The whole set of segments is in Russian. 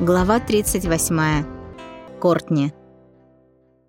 Глава 38. Кортни.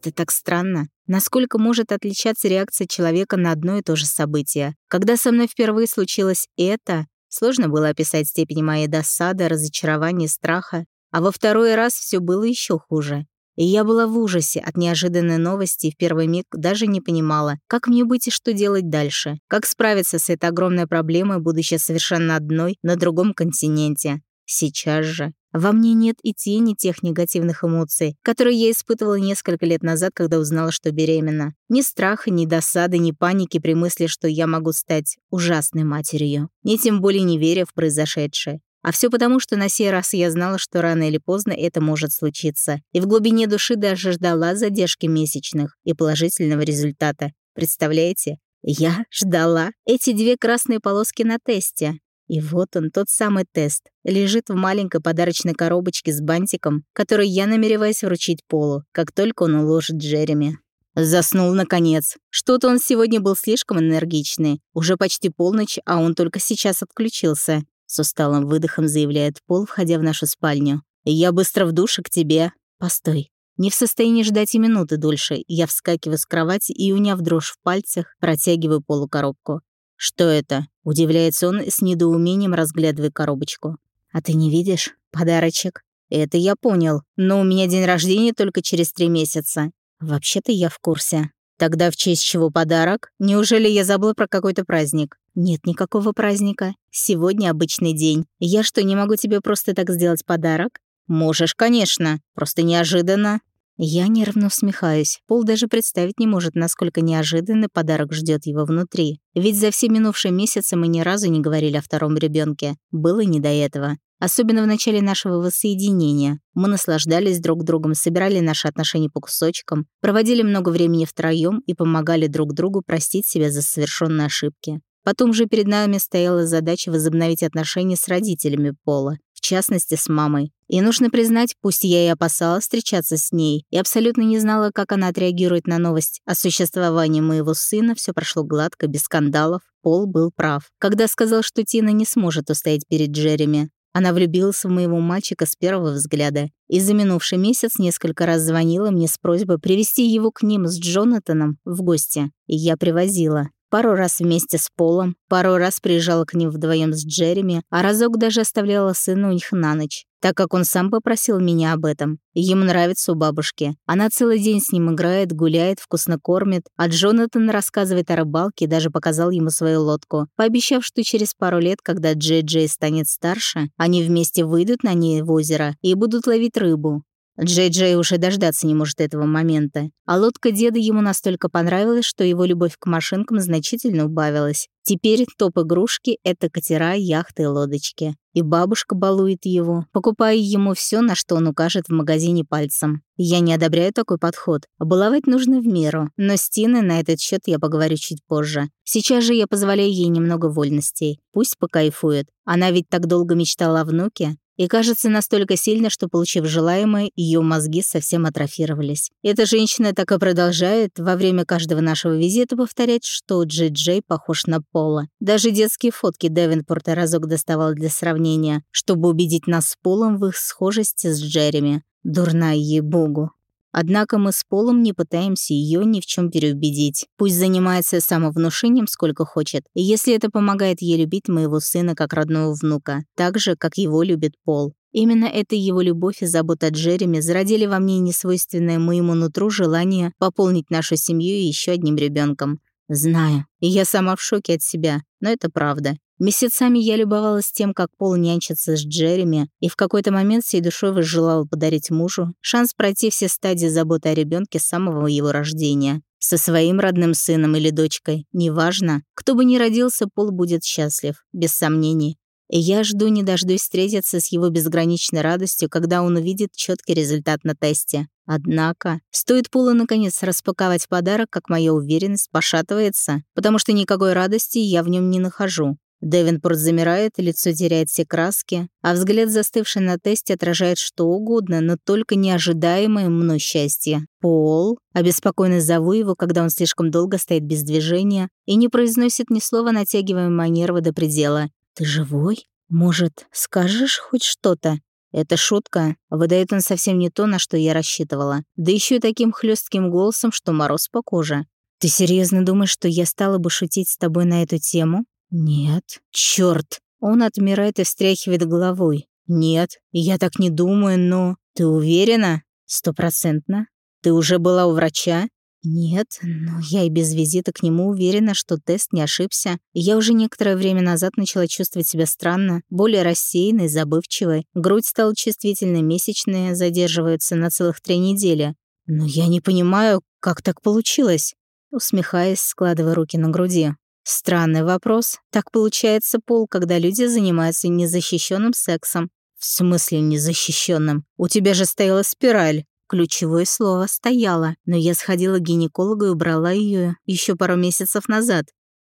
Это так странно. Насколько может отличаться реакция человека на одно и то же событие? Когда со мной впервые случилось это, сложно было описать степень моей досады, разочарования, страха. А во второй раз все было еще хуже. И я была в ужасе от неожиданной новости и в первый миг даже не понимала, как мне быть и что делать дальше, как справиться с этой огромной проблемой, будучи совершенно одной на другом континенте. Сейчас же во мне нет и тени тех негативных эмоций, которые я испытывала несколько лет назад, когда узнала, что беременна. Ни страха, ни досады, ни паники при мысли, что я могу стать ужасной матерью. Ни тем более не веря в произошедшее. А все потому, что на сей раз я знала, что рано или поздно это может случиться. И в глубине души даже ждала задержки месячных и положительного результата. Представляете? Я ждала эти две красные полоски на тесте. И вот он, тот самый тест, лежит в маленькой подарочной коробочке с бантиком, который я намереваюсь вручить Полу, как только он уложит Джереми. Заснул, наконец. Что-то он сегодня был слишком энергичный. Уже почти полночь, а он только сейчас отключился. С усталым выдохом заявляет Пол, входя в нашу спальню. «Я быстро в душе к тебе». «Постой». Не в состоянии ждать и минуты дольше, я вскакиваю с кровати и, уняв дрожь в пальцах, протягиваю Полу коробку. «Что это?» — удивляется он с недоумением, разглядывая коробочку. «А ты не видишь? Подарочек». «Это я понял, но у меня день рождения только через три месяца». «Вообще-то я в курсе». «Тогда в честь чего подарок? Неужели я забыл про какой-то праздник?» «Нет никакого праздника. Сегодня обычный день. Я что, не могу тебе просто так сделать подарок?» «Можешь, конечно. Просто неожиданно». Я нервно усмехаюсь. Пол даже представить не может, насколько неожиданный подарок ждет его внутри. Ведь за все минувшие месяцы мы ни разу не говорили о втором ребенке. Было не до этого. Особенно в начале нашего воссоединения. Мы наслаждались друг другом, собирали наши отношения по кусочкам, проводили много времени втроём и помогали друг другу простить себя за совершенные ошибки. Потом же перед нами стояла задача возобновить отношения с родителями Пола в частности с мамой. И нужно признать, пусть я и опасалась встречаться с ней, и абсолютно не знала, как она отреагирует на новость о существовании моего сына, все прошло гладко, без скандалов. Пол был прав, когда сказал, что Тина не сможет устоять перед Джереми. Она влюбилась в моего мальчика с первого взгляда и за минувший месяц несколько раз звонила мне с просьбой привести его к ним с Джонатаном в гости, и я привозила. Пару раз вместе с Полом, пару раз приезжала к ним вдвоем с Джереми, а разок даже оставляла сына у них на ночь, так как он сам попросил меня об этом. Ему нравится у бабушки. Она целый день с ним играет, гуляет, вкусно кормит, а Джонатан рассказывает о рыбалке и даже показал ему свою лодку, пообещав, что через пару лет, когда Джей Джей станет старше, они вместе выйдут на ней в озеро и будут ловить рыбу. Джей-Джей уже дождаться не может этого момента. А лодка деда ему настолько понравилась, что его любовь к машинкам значительно убавилась. Теперь топ-игрушки — это катера, яхты и лодочки. И бабушка балует его, покупая ему все, на что он укажет в магазине пальцем. Я не одобряю такой подход. Баловать нужно в меру. Но с Тиной на этот счет я поговорю чуть позже. Сейчас же я позволяю ей немного вольностей. Пусть покайфует. Она ведь так долго мечтала о внуке и кажется настолько сильно, что, получив желаемое, ее мозги совсем атрофировались. Эта женщина так и продолжает во время каждого нашего визита повторять, что Джей-Джей похож на Пола. Даже детские фотки Девинпорта разок доставал для сравнения, чтобы убедить нас с Полом в их схожести с Джереми. Дурная ей-богу. Однако мы с Полом не пытаемся ее ни в чем переубедить. Пусть занимается самовнушением сколько хочет, и если это помогает ей любить моего сына как родного внука, так же, как его любит Пол. Именно это его любовь и забота Джереми зародили во мне несвойственное моему нутру желание пополнить нашу семью еще одним ребенком. Знаю, я сама в шоке от себя, но это правда. Месяцами я любовалась тем, как Пол нянчится с Джереми, и в какой-то момент всей душой возжелала подарить мужу шанс пройти все стадии заботы о ребенке с самого его рождения. Со своим родным сыном или дочкой, неважно, кто бы ни родился, Пол будет счастлив, без сомнений. Я жду не дождусь встретиться с его безграничной радостью, когда он увидит четкий результат на тесте. Однако, стоит Полу наконец распаковать подарок, как моя уверенность пошатывается, потому что никакой радости я в нем не нахожу. Девинпорт замирает, лицо теряет все краски, а взгляд, застывший на тесте, отражает что угодно, но только неожидаемое мной счастье. «Пол?» Обеспокоенно зову его, когда он слишком долго стоит без движения и не произносит ни слова, натягивая мои нервы до предела. «Ты живой? Может, скажешь хоть что-то?» Это шутка. Выдает он совсем не то, на что я рассчитывала. Да еще и таким хлестким голосом, что мороз по коже. Ты серьезно думаешь, что я стала бы шутить с тобой на эту тему? Нет. Черт! Он отмирает и встряхивает головой. Нет, я так не думаю, но... Ты уверена? Стопроцентно. Ты уже была у врача? Нет, но я и без визита к нему уверена, что тест не ошибся. я уже некоторое время назад начала чувствовать себя странно, более рассеянной, забывчивой. Грудь стала чувствительной, месячные задерживаются на целых три недели. Но я не понимаю, как так получилось? Усмехаясь, складывая руки на груди. Странный вопрос. Так получается пол, когда люди занимаются незащищенным сексом. В смысле незащищенным? У тебя же стояла спираль. Ключевое слово «стояла», но я сходила к гинекологу и убрала ее еще пару месяцев назад.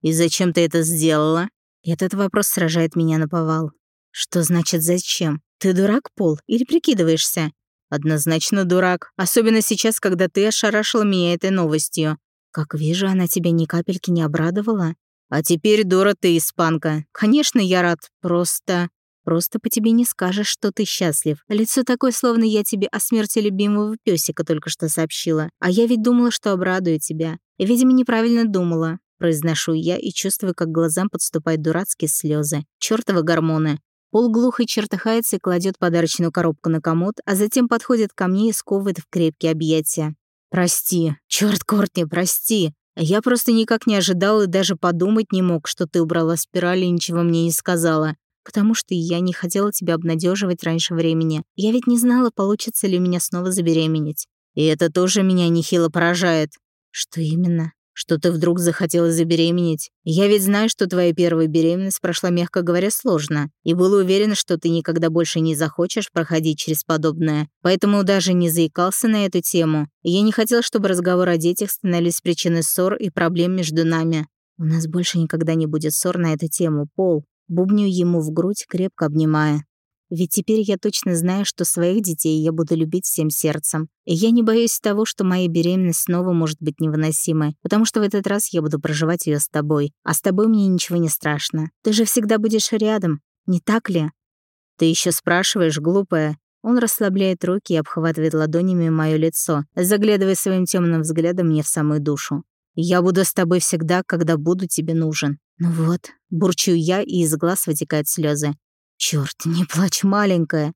«И зачем ты это сделала?» Этот вопрос сражает меня на повал. «Что значит «зачем»? Ты дурак, Пол, или прикидываешься?» «Однозначно дурак, особенно сейчас, когда ты ошарашила меня этой новостью. Как вижу, она тебя ни капельки не обрадовала. А теперь, дура, ты испанка. Конечно, я рад, просто... Просто по тебе не скажешь, что ты счастлив. Лицо такое, словно я тебе о смерти любимого пёсика только что сообщила. А я ведь думала, что обрадую тебя. Видимо, неправильно думала. Произношу я и чувствую, как глазам подступают дурацкие слезы. Чёртовы гормоны. Пол глухо чертыхается и кладет подарочную коробку на комод, а затем подходит ко мне и сковывает в крепкие объятия. «Прости. Чёрт, Кортни, прости. Я просто никак не ожидал и даже подумать не мог, что ты убрала спираль и ничего мне не сказала потому что я не хотела тебя обнадеживать раньше времени. Я ведь не знала, получится ли у меня снова забеременеть. И это тоже меня нехило поражает. Что именно? Что ты вдруг захотела забеременеть? Я ведь знаю, что твоя первая беременность прошла, мягко говоря, сложно. И был уверен, что ты никогда больше не захочешь проходить через подобное. Поэтому даже не заикался на эту тему. Я не хотел, чтобы разговоры о детях становились причиной ссор и проблем между нами. У нас больше никогда не будет ссор на эту тему, Пол. Бубню ему в грудь, крепко обнимая. Ведь теперь я точно знаю, что своих детей я буду любить всем сердцем. И я не боюсь того, что моя беременность снова может быть невыносимой, потому что в этот раз я буду проживать ее с тобой. А с тобой мне ничего не страшно. Ты же всегда будешь рядом, не так ли? Ты еще спрашиваешь, глупая. Он расслабляет руки и обхватывает ладонями мое лицо, заглядывая своим темным взглядом мне в самую душу. Я буду с тобой всегда, когда буду тебе нужен. Ну вот, бурчу я, и из глаз вытекают слезы. Черт, не плачь, маленькая.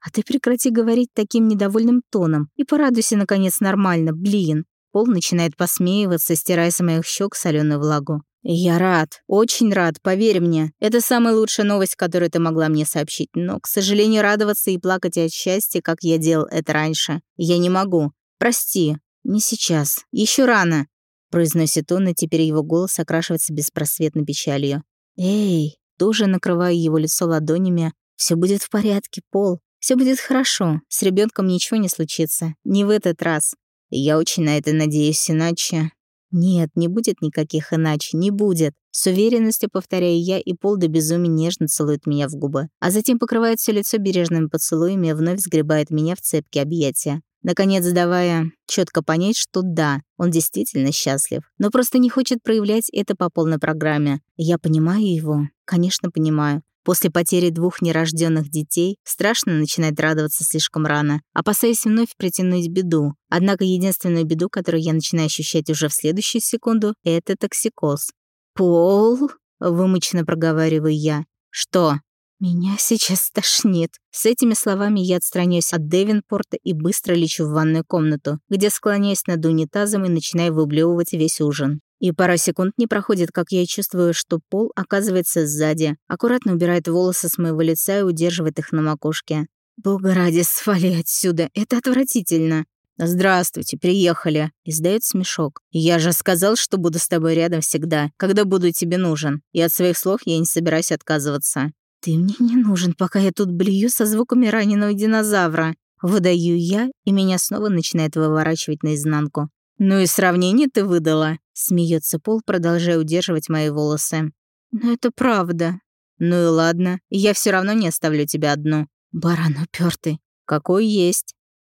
А ты прекрати говорить таким недовольным тоном и порадуйся, наконец, нормально, блин. Пол начинает посмеиваться, стирая с моих щек соленую влагу. «Я рад, очень рад, поверь мне. Это самая лучшая новость, которую ты могла мне сообщить. Но, к сожалению, радоваться и плакать от счастья, как я делал это раньше, я не могу. Прости, не сейчас. Еще рано произносит он, и теперь его голос окрашивается беспросветной печалью. «Эй!» Тоже накрываю его лицо ладонями. Все будет в порядке, Пол. Все будет хорошо. С ребенком ничего не случится. Не в этот раз. я очень на это надеюсь, иначе... Нет, не будет никаких иначе, не будет. С уверенностью повторяю я, и Пол до безумия нежно целует меня в губы. А затем покрывает все лицо бережными поцелуями и вновь сгребает меня в цепкие объятия наконец давая четко понять, что да, он действительно счастлив, но просто не хочет проявлять это по полной программе. Я понимаю его, конечно, понимаю. После потери двух нерожденных детей страшно начинать радоваться слишком рано, опасаясь вновь притянуть беду. Однако единственную беду, которую я начинаю ощущать уже в следующую секунду, это токсикоз. «Пол?» — вымученно проговариваю я. «Что?» Меня сейчас тошнит. С этими словами я отстраняюсь от Девинпорта и быстро лечу в ванную комнату, где склоняюсь над унитазом и начинаю выблевывать весь ужин. И пара секунд не проходит, как я чувствую, что пол оказывается сзади, аккуратно убирает волосы с моего лица и удерживает их на макушке. «Бога ради, свали отсюда, это отвратительно!» «Здравствуйте, приехали», — издает смешок. «Я же сказал, что буду с тобой рядом всегда, когда буду тебе нужен, и от своих слов я не собираюсь отказываться». «Ты мне не нужен, пока я тут блюю со звуками раненого динозавра». Выдаю я, и меня снова начинает выворачивать наизнанку. «Ну и сравнение ты выдала», — смеется Пол, продолжая удерживать мои волосы. «Но это правда». «Ну и ладно, я все равно не оставлю тебя одну». «Баран упертый». «Какой есть».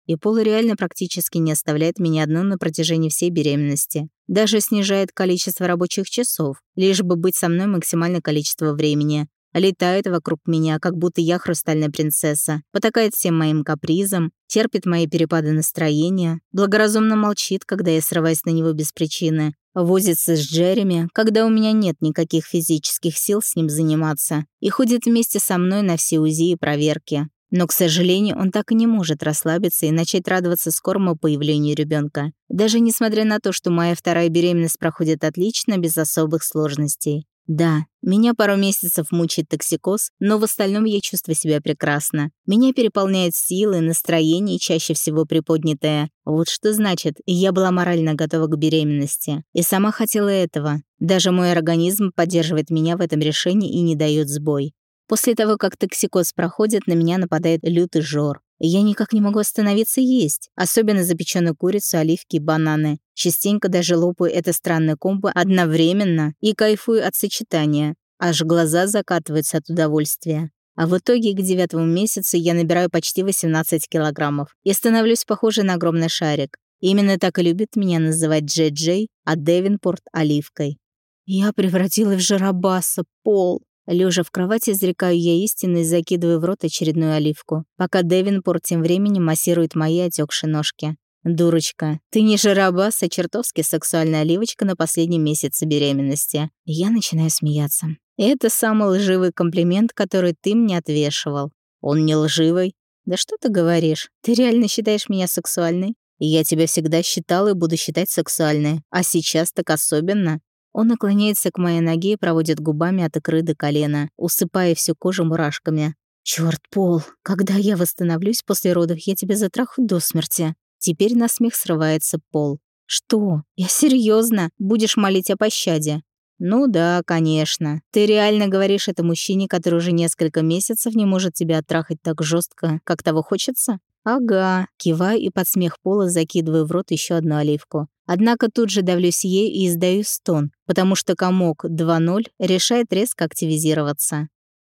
И Пол реально практически не оставляет меня одну на протяжении всей беременности. Даже снижает количество рабочих часов, лишь бы быть со мной максимальное количество времени. Летает вокруг меня, как будто я хрустальная принцесса, потакает всем моим капризам, терпит мои перепады настроения, благоразумно молчит, когда я срываюсь на него без причины, возится с Джереми, когда у меня нет никаких физических сил с ним заниматься, и ходит вместе со мной на все УЗИ и проверки. Но, к сожалению, он так и не может расслабиться и начать радоваться скорому появлению ребенка, даже несмотря на то, что моя вторая беременность проходит отлично, без особых сложностей. Да, меня пару месяцев мучает токсикоз, но в остальном я чувствую себя прекрасно. Меня переполняют силы, настроение, чаще всего приподнятое. Вот что значит, я была морально готова к беременности. И сама хотела этого. Даже мой организм поддерживает меня в этом решении и не дает сбой. После того, как токсикоз проходит, на меня нападает лютый жор. Я никак не могу остановиться есть, особенно запеченную курицу, оливки и бананы. Частенько даже лопаю это странное комбо одновременно и кайфую от сочетания. Аж глаза закатываются от удовольствия. А в итоге к девятому месяцу я набираю почти 18 килограммов и становлюсь похожей на огромный шарик. Именно так и любит меня называть Джей-Джей, а Девинпорт — оливкой. Я превратилась в жарабаса, пол. Лежа в кровати, изрекаю я истину и закидываю в рот очередную оливку, пока Девинпорт тем временем массирует мои отекшие ножки. «Дурочка, ты не жиробас, а чертовски сексуальная оливочка на последнем месяце беременности». Я начинаю смеяться. Это самый лживый комплимент, который ты мне отвешивал. Он не лживый. Да что ты говоришь? Ты реально считаешь меня сексуальной? Я тебя всегда считал и буду считать сексуальной. А сейчас так особенно. Он наклоняется к моей ноге и проводит губами от икры до колена, усыпая всю кожу мурашками. «Чёрт, Пол, когда я восстановлюсь после родов, я тебя затрахаю до смерти». Теперь на смех срывается Пол. «Что? Я серьезно? Будешь молить о пощаде?» «Ну да, конечно. Ты реально говоришь это мужчине, который уже несколько месяцев не может тебя оттрахать так жестко, как того хочется?» «Ага», киваю и под смех Пола закидываю в рот еще одну оливку. Однако тут же давлюсь ей и издаю стон, потому что комок 2.0 решает резко активизироваться.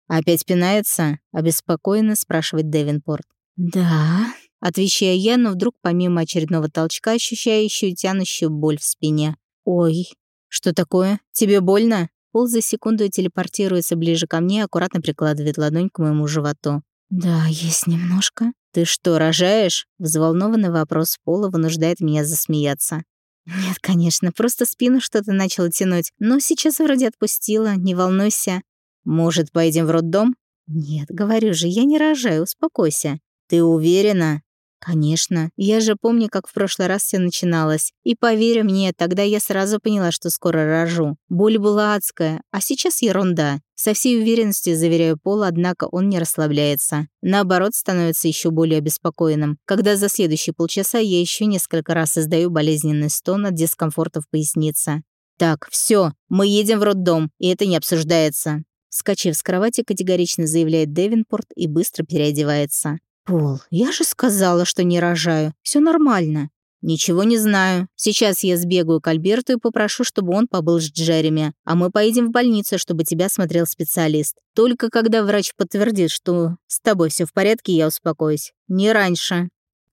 «Опять пинается?» — обеспокоенно спрашивает Девинпорт. «Да», — отвечаю я, но вдруг помимо очередного толчка ощущаю еще тянущую боль в спине. «Ой, что такое? Тебе больно?» Пол за секунду телепортируется ближе ко мне и аккуратно прикладывает ладонь к моему животу. «Да, есть немножко». «Ты что, рожаешь?» Взволнованный вопрос Пола вынуждает меня засмеяться. «Нет, конечно, просто спину что-то начало тянуть, но сейчас вроде отпустила, не волнуйся». «Может, поедем в роддом?» «Нет, говорю же, я не рожаю, успокойся». «Ты уверена?» Конечно, я же помню, как в прошлый раз все начиналось. И поверь мне, тогда я сразу поняла, что скоро рожу. Боль была адская, а сейчас ерунда. Со всей уверенностью заверяю Пола, однако он не расслабляется. Наоборот, становится еще более обеспокоенным, когда за следующие полчаса я еще несколько раз издаю болезненный стон от дискомфорта в пояснице. «Так, все, мы едем в роддом, и это не обсуждается». Скачив с кровати, категорично заявляет Девинпорт и быстро переодевается. «Пол, я же сказала, что не рожаю. Все нормально». «Ничего не знаю. Сейчас я сбегаю к Альберту и попрошу, чтобы он побыл с Джереми, а мы поедем в больницу, чтобы тебя смотрел специалист. Только когда врач подтвердит, что с тобой все в порядке, я успокоюсь. Не раньше».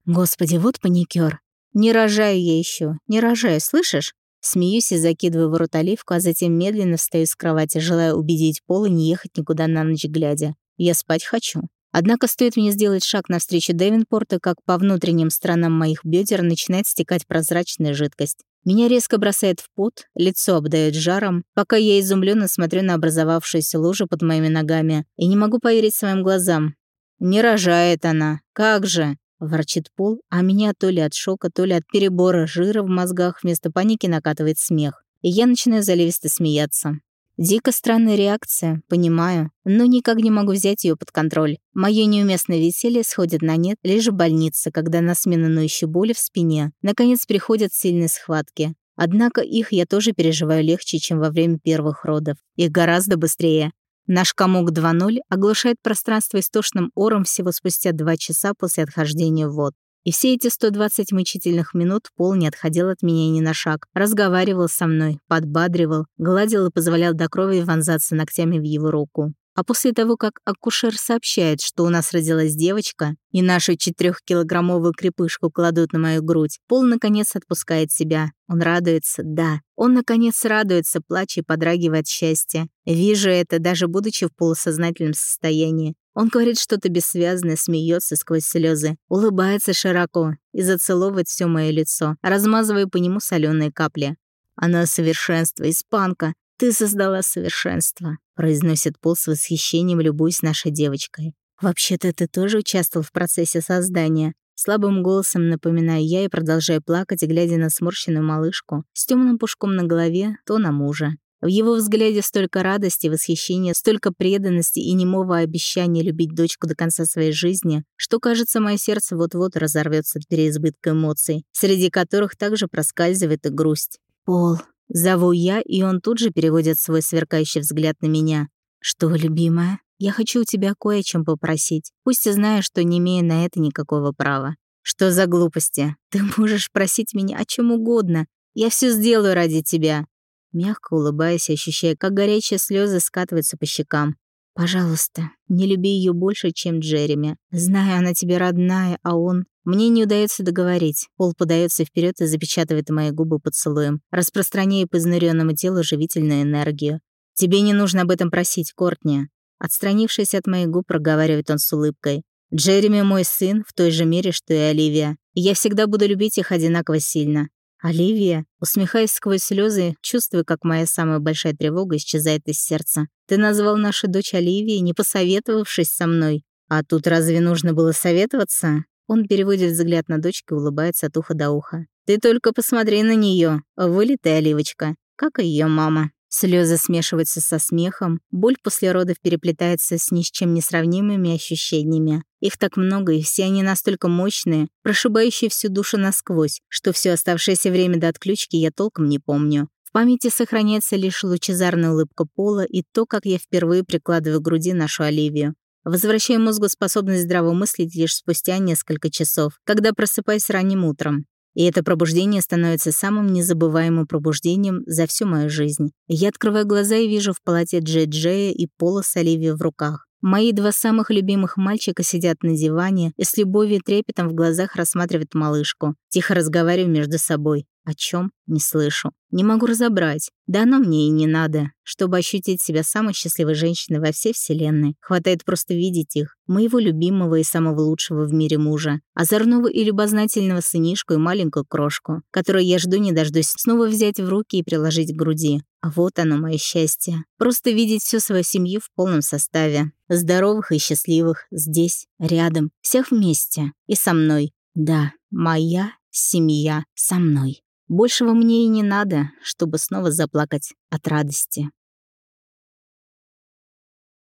«Господи, вот паникер. Не рожаю я еще, не рожаю, слышишь?» Смеюсь и закидываю в рот оливку, а затем медленно встаю с кровати, желая убедить Пола не ехать никуда на ночь глядя. Я спать хочу. Однако стоит мне сделать шаг навстречу Девинпорта, как по внутренним сторонам моих бедер начинает стекать прозрачная жидкость. Меня резко бросает в пот, лицо обдает жаром, пока я изумленно смотрю на образовавшуюся лужу под моими ногами и не могу поверить своим глазам. «Не рожает она. Как же?» — ворчит Пол, а меня то ли от шока, то ли от перебора жира в мозгах вместо паники накатывает смех. И я начинаю заливисто смеяться. Дико странная реакция, понимаю, но никак не могу взять ее под контроль. Мое неуместное веселье сходит на нет лишь в больнице, когда на смену ноющей боли в спине наконец приходят сильные схватки. Однако их я тоже переживаю легче, чем во время первых родов. Их гораздо быстрее. Наш комок 2.0 оглушает пространство истошным ором всего спустя два часа после отхождения в вод. И все эти 120 мучительных минут Пол не отходил от меня ни на шаг. Разговаривал со мной, подбадривал, гладил и позволял до крови вонзаться ногтями в его руку. А после того, как акушер сообщает, что у нас родилась девочка, и нашу четырехкилограммовую крепышку кладут на мою грудь, Пол наконец отпускает себя. Он радуется, да. Он наконец радуется, плача и подрагивает от счастья. Вижу это, даже будучи в полусознательном состоянии. Он говорит что-то бессвязное, смеется сквозь слезы, улыбается широко и зацеловывает все мое лицо, размазывая по нему соленые капли. Она совершенство, испанка. Ты создала совершенство, произносит Пол с восхищением, любуясь нашей девочкой. Вообще-то ты тоже участвовал в процессе создания. Слабым голосом напоминаю я и продолжаю плакать, глядя на сморщенную малышку с темным пушком на голове, то на мужа. В его взгляде столько радости, восхищения, столько преданности и немого обещания любить дочку до конца своей жизни, что, кажется, мое сердце вот-вот разорвется от переизбытка эмоций, среди которых также проскальзывает и грусть. «Пол», — зову я, и он тут же переводит свой сверкающий взгляд на меня. «Что, любимая, я хочу у тебя кое о чем попросить, пусть и знаю, что не имею на это никакого права». «Что за глупости? Ты можешь просить меня о чем угодно. Я все сделаю ради тебя мягко улыбаясь, ощущая, как горячие слезы скатываются по щекам. «Пожалуйста, не люби ее больше, чем Джереми. Знаю, она тебе родная, а он...» Мне не удается договорить. Пол подается вперед и запечатывает мои губы поцелуем, распространяя по изнуренному телу живительную энергию. «Тебе не нужно об этом просить, Кортни». Отстранившись от моих губ, проговаривает он с улыбкой. «Джереми мой сын в той же мере, что и Оливия. И я всегда буду любить их одинаково сильно. «Оливия?» Усмехаясь сквозь слезы, чувствуя, как моя самая большая тревога исчезает из сердца. «Ты назвал нашу дочь Оливией, не посоветовавшись со мной. А тут разве нужно было советоваться?» Он переводит взгляд на дочку и улыбается от уха до уха. «Ты только посмотри на нее, вылитая оливочка, как и ее мама». Слезы смешиваются со смехом, боль после родов переплетается с ни с чем не сравнимыми ощущениями. Их так много, и все они настолько мощные, прошибающие всю душу насквозь, что все оставшееся время до отключки я толком не помню. В памяти сохраняется лишь лучезарная улыбка Пола и то, как я впервые прикладываю к груди нашу Оливию. Возвращаю мозгу способность здраво мыслить лишь спустя несколько часов, когда просыпаюсь ранним утром. И это пробуждение становится самым незабываемым пробуждением за всю мою жизнь. Я открываю глаза и вижу в палате Джей Джея и Пола с Оливией в руках. Мои два самых любимых мальчика сидят на диване и с любовью и трепетом в глазах рассматривают малышку. Тихо разговариваю между собой. О чем? Не слышу. Не могу разобрать. Да оно мне и не надо. Чтобы ощутить себя самой счастливой женщиной во всей вселенной, хватает просто видеть их, моего любимого и самого лучшего в мире мужа, озорного и любознательного сынишку и маленькую крошку, которую я жду не дождусь снова взять в руки и приложить к груди. А вот оно, мое счастье. Просто видеть всю свою семью в полном составе. Здоровых и счастливых, здесь, рядом, всех вместе. И со мной. Да, моя семья со мной. Большего мне и не надо, чтобы снова заплакать от радости.